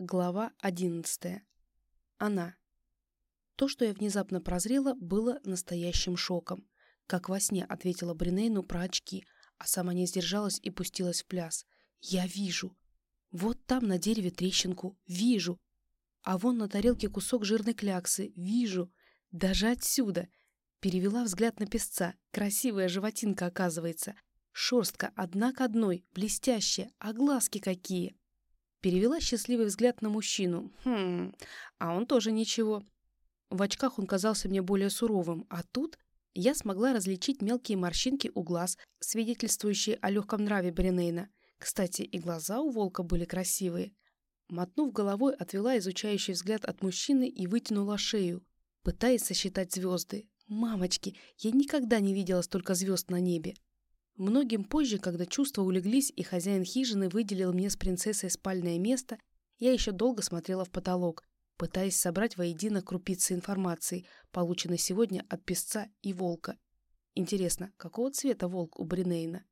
Глава одиннадцатая. Она. То, что я внезапно прозрела, было настоящим шоком. Как во сне ответила Бринейну про очки, а сама не сдержалась и пустилась в пляс. Я вижу. Вот там на дереве трещинку. Вижу. А вон на тарелке кусок жирной кляксы. Вижу. Даже отсюда. Перевела взгляд на песца. Красивая животинка оказывается. Шерстка одна к одной, блестящая, а глазки какие. Перевела счастливый взгляд на мужчину. Хм, а он тоже ничего. В очках он казался мне более суровым, а тут я смогла различить мелкие морщинки у глаз, свидетельствующие о легком нраве Бринейна. Кстати, и глаза у волка были красивые. Мотнув головой, отвела изучающий взгляд от мужчины и вытянула шею, пытаясь сосчитать звезды. «Мамочки, я никогда не видела столько звезд на небе!» Многим позже, когда чувства улеглись и хозяин хижины выделил мне с принцессой спальное место, я еще долго смотрела в потолок, пытаясь собрать воедино крупицы информации, полученной сегодня от песца и волка. Интересно, какого цвета волк у Бринейна?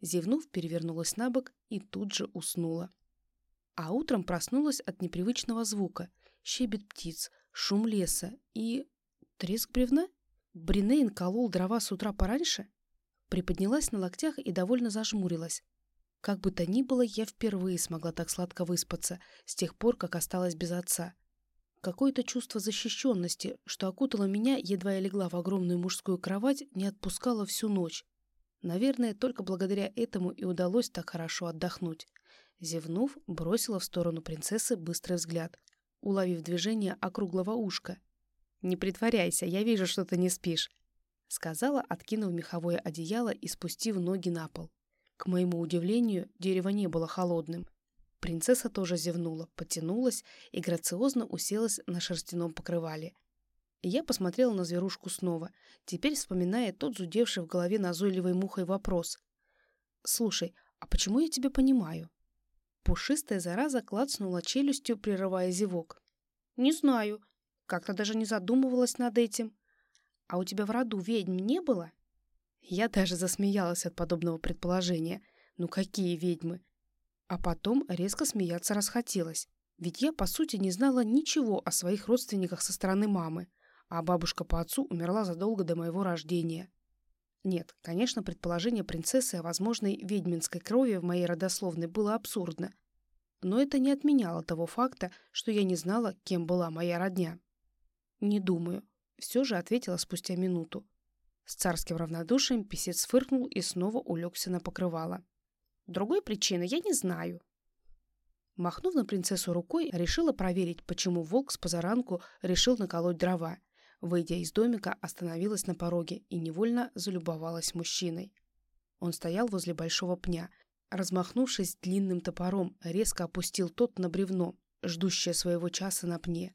Зевнув, перевернулась на бок и тут же уснула. А утром проснулась от непривычного звука. Щебет птиц, шум леса и... треск бревна? Бринейн колол дрова с утра пораньше? Приподнялась на локтях и довольно зажмурилась. Как бы то ни было, я впервые смогла так сладко выспаться, с тех пор, как осталась без отца. Какое-то чувство защищенности, что окутало меня, едва я легла в огромную мужскую кровать, не отпускало всю ночь. Наверное, только благодаря этому и удалось так хорошо отдохнуть. Зевнув, бросила в сторону принцессы быстрый взгляд, уловив движение округлого ушка. «Не притворяйся, я вижу, что ты не спишь сказала, откинув меховое одеяло и спустив ноги на пол. К моему удивлению, дерево не было холодным. Принцесса тоже зевнула, потянулась и грациозно уселась на шерстяном покрывале. Я посмотрела на зверушку снова, теперь вспоминая тот зудевший в голове назойливой мухой вопрос. «Слушай, а почему я тебя понимаю?» Пушистая зараза клацнула челюстью, прерывая зевок. «Не знаю. Как-то даже не задумывалась над этим. А у тебя в роду ведьм не было? Я даже засмеялась от подобного предположения. Ну какие ведьмы? А потом резко смеяться расхотелось. Ведь я, по сути, не знала ничего о своих родственниках со стороны мамы, а бабушка по отцу умерла задолго до моего рождения. Нет, конечно, предположение принцессы о возможной ведьминской крови в моей родословной было абсурдно. Но это не отменяло того факта, что я не знала, кем была моя родня. Не думаю, все же ответила спустя минуту. С царским равнодушием писец фыркнул и снова улегся на покрывало. Другой причины я не знаю. Махнув на принцессу рукой, решила проверить, почему волк с позаранку решил наколоть дрова. Выйдя из домика, остановилась на пороге и невольно залюбовалась мужчиной. Он стоял возле большого пня. Размахнувшись длинным топором, резко опустил тот на бревно, ждущее своего часа на пне.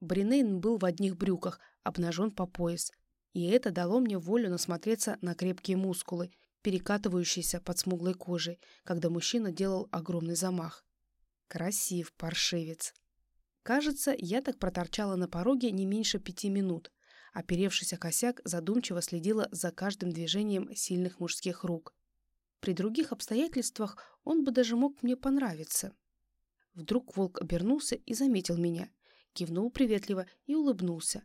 Бринейн был в одних брюках, обнажен по пояс. И это дало мне волю насмотреться на крепкие мускулы, перекатывающиеся под смуглой кожей, когда мужчина делал огромный замах. Красив, паршивец. Кажется, я так проторчала на пороге не меньше пяти минут. Оперевшись о косяк, задумчиво следила за каждым движением сильных мужских рук. При других обстоятельствах он бы даже мог мне понравиться. Вдруг волк обернулся и заметил меня кивнул приветливо и улыбнулся.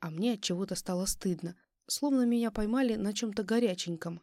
А мне от чего-то стало стыдно, словно меня поймали на чем-то горяченьком.